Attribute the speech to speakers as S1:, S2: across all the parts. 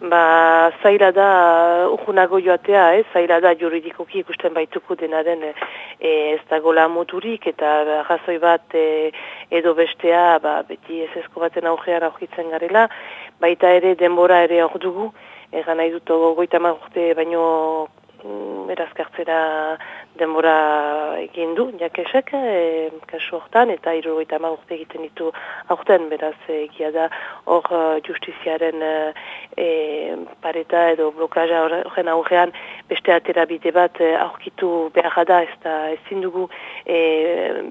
S1: ba, zaila da urgunago joatea, eh? zaila da juridikoki ikusten baituko denaren e, ez dagoela moturik eta razoi bat e, edo bestea ba, beti ez ezko baten augean aurkitzen garela, baita ere denbora ere hor dugu, egan nahi dut goita urte baino Mm, erazkartzera denbora egin du, jakesek, e, kasu hortan, eta irurogeita ama urte egiten ditu aurten, beraz, egia da hor uh, justiziaren e, pareta edo blokaja horren aurrean beste atera bide bat aurkitu behar da, ez da ezin dugu e,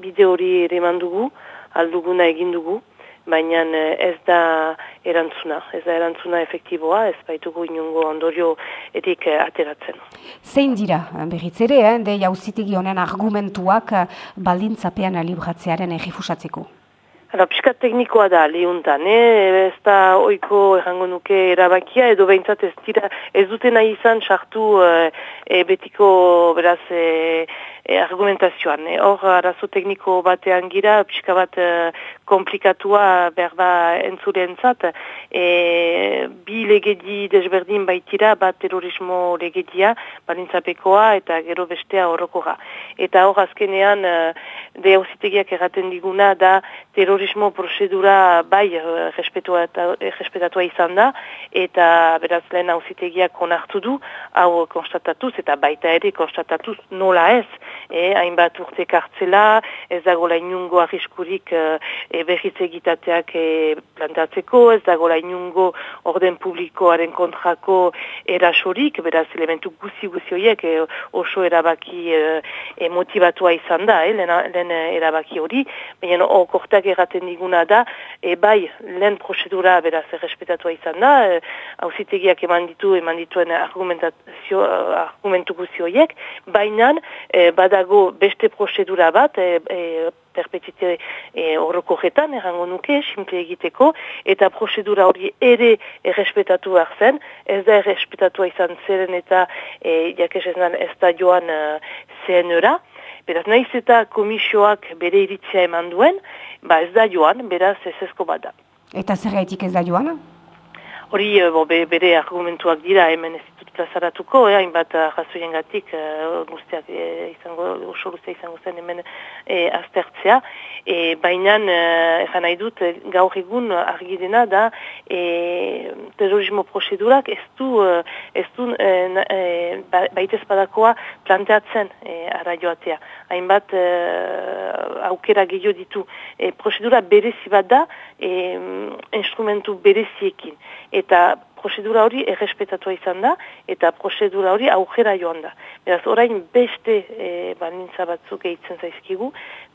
S1: bide hori ere dugu, alduguna egin dugu, baina eh, ez da erantzuna, ez da erantzuna efektiboa, ez baitugu inungo ondorio edik eh, ateratzen.
S2: Zein dira, berriz ere, eh, de jauzitegi honen argumentuak eh, baldintzapean alibratzearen egifusatzeko?
S1: Hala, piskat teknikoa da, lehuntan, eh? ez da oiko errango nuke erabakia, edo behintzat ez dira, ez dutena izan sartu e, betiko, beraz, e, e, argumentazioan. E, hor, arazo tekniko batean gira, pixka bat e, komplikatua berba entzule entzat, e, bi legedi desberdin baitira, bat terrorismo legedia, balintzapekoa eta gero bestea horrokora. Eta hor, azkenean, e, de hausitegiak erraten diguna da terrorismo prozedura bai respetatua izan da, eta beraz lehen hausitegiak onartu du, hau konstatatuz, eta baita ere konstatatuz nola ez, e, hainbat urte kartzela, ez dago inungo arriskurik e, berriz egitateak e, plantatzeko, ez dago inungo orden publikoaren kontrako erasorik, beraz elementu guzi-guzi horiek e, oso erabaki e, e, motivatua izan da, e, lehen, erabaki hori, baina okortak erraten diguna da, e, bai lehen prozedura beraz errespetatua izan da, hauzitegiak e, eman ditu, eman dituen argumentazio, argumentu guzi horiek, baina e, badago beste prozedura bat, e, e, perpetite e, horroko jetan, errango nuke, simple egiteko, eta prozedura hori ere errespetatu behar zen, ez da errespetatua izan zeren eta e, jakes ez da joan e, zenera, beraz nahiz eta komisioak bere iritzia eman duen, ba ez da joan, beraz ez ezko bada.
S2: Eta zer gaitik ez da joan?
S1: Hori e, bo, bere argumentuak dira hemen ez plazaratuko, eh, hainbat razoien gatik, uh, guztiak eh, izango, oso guztia izango zen hemen eh, aztertzea. E, Baina, uh, nahi dut, gaur egun argi dena da, e, terrorismo prozedurak ez du, ez du e, baitez badakoa planteatzen e, ara joatea. Hainbat uh, aukera gehiago ditu. E, prozedura berezi bat da, e, instrumentu bereziekin. Eta prozedura hori errespetatua izan da, eta prozedura hori aujera joan da. Beraz, orain beste e, balintza batzuk eitzen zaizkigu,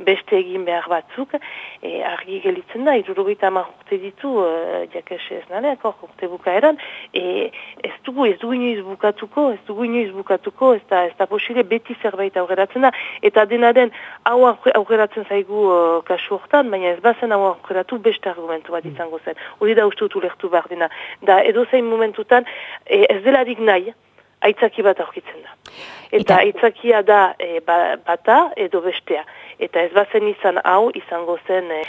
S1: beste egin behar batzuk, e, argi gelitzen da, irurogeita urte ditu, e, jakes ez naleak, urte bukaeran, e, ez dugu, ez dugu inoiz bukatuko, ez dugu inoiz bukatuko, ez da, ez da posile beti zerbait aurreratzen da, eta dena den, hau aurreratzen zaigu uh, kasu hortan, baina ez bazen hau aurreratu beste argumentu bat izango zen. Hori da uste dut ulertu behar dena. Da, edo zein momentutan e, ez delarik nahi, aitzaki bat aurkitzen da. Eta, aitzakia da e, ba, bata edo bestea. Eta ez bazen izan hau, izango zen... E,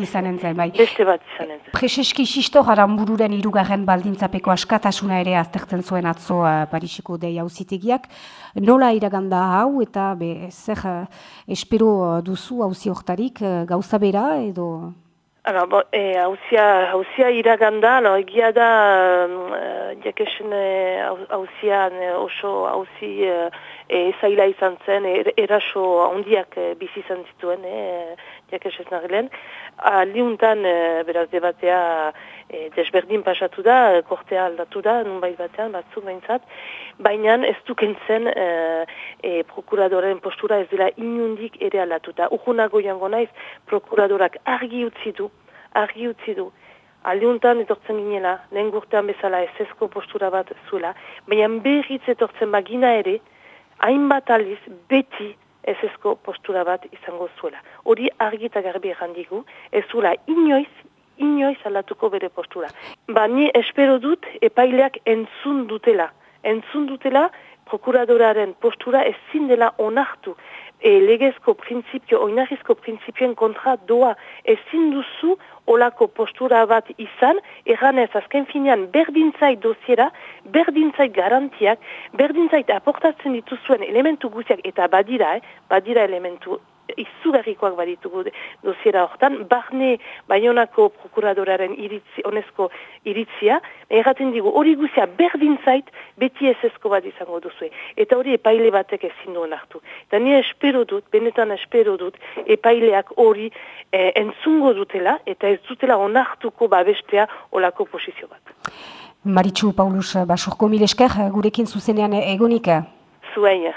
S2: izan entzen, bai.
S1: Beste bat izan entzen.
S2: Prezeski Sisto bururen irugarren baldintzapeko askatasuna ere aztertzen zuen atzo uh, Parisiko dei hauzitegiak. Nola iraganda hau eta be, zer uh, espero duzu hauzi hortarik uh, gauza bera edo...
S1: Ara, bo, e, hausia, hausia iraganda, no, egia da, uh, jakesen hausia oso hausi uh, e, zaila izan zen, er, eraso handiak uh, bizi izan zituen, e, jakesen nagilen. Liuntan, uh, beraz, debatea e, desberdin pasatu da, kortea aldatu da, nunbait batean, batzuk behintzat, baina ez dukentzen e, e, prokuradoren postura ez dela inundik ere aldatuta. Ujunago jango naiz, prokuradorak argi utzi du, argi utzi du, aldiuntan etortzen ginela, lehen gurtean bezala ez ezko postura bat zuela, baina berriz etortzen bagina ere, hainbat aliz beti ez ezko postura bat izango zuela. Hori argi eta garbi errandigu, ez zuela inoiz, inoiz aldatuko bere postura. Ba, ni espero dut epaileak entzun dutela. Entzun dutela prokuradoraren postura ezin dela onartu. E, legezko prinsipio, oinarrizko prinsipioen kontra doa. Ezin duzu olako postura bat izan, erranez azken finean berdintzait dosiera, berdintzait garantiak, berdintzait aportatzen dituzuen elementu guziak, eta badira, eh, badira elementu izugarrikoak baditugu dosiera hortan, barne baionako prokuradoraren iritzi, onezko iritzia, erraten digu hori guzia berdin zait beti ez ezko bat izango duzu. Eta hori epaile batek ezin duen hartu. Eta nire espero dut, benetan espero dut, epaileak hori eh, entzungo dutela, eta ez dutela onartuko babestea olako posizio bat.
S2: Maritxu Paulus Basurko Milesker, gurekin zuzenean egonika?
S1: Zuaia.